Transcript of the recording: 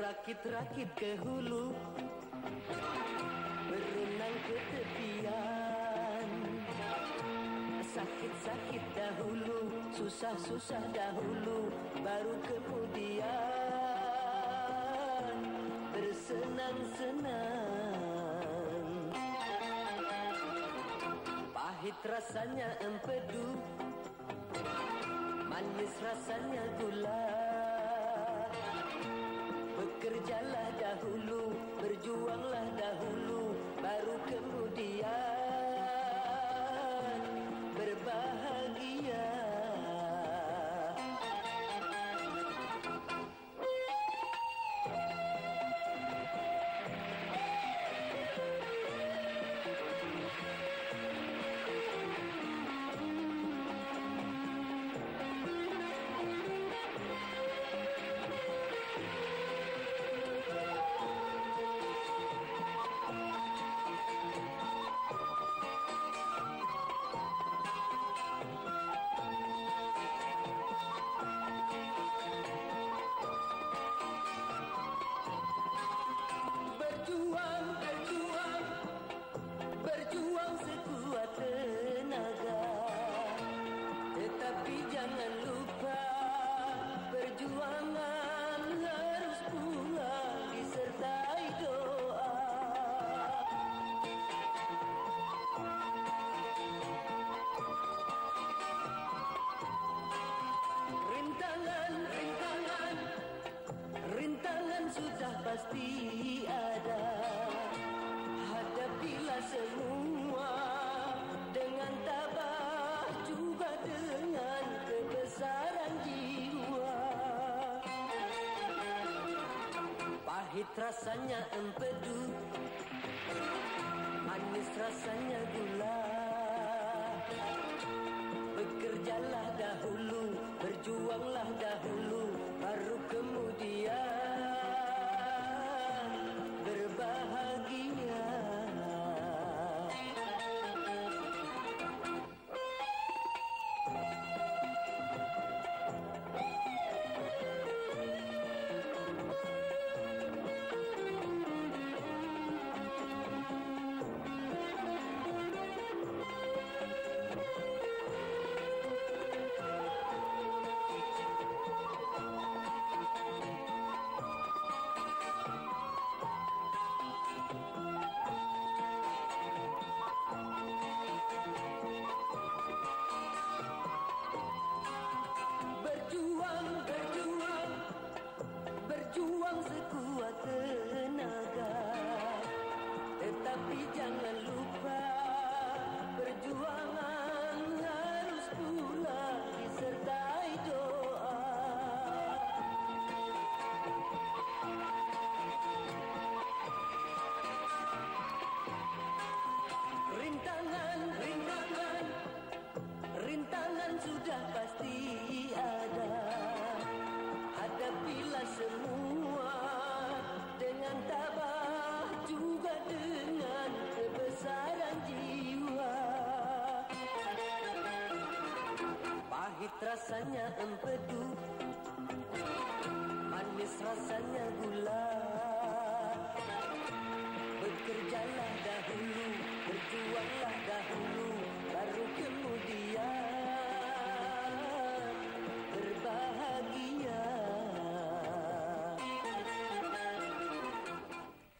Rakit-rakit ke hulu. Berenang ke tepian. Sakit-sakit dahulu Susah-susah dahulu Baru kemudian Bersenang-senang. Pahit rasanya empedu Manis rasanya gula Bekerjalah dahulu pasti ada. Hadapilah semua Dengan tabah juga dengan kebesaran jiwa. Pahit rasanya empedu Manis rasanya gula Tetapi jangan lupa rasanya empedu, manis rasanya gula.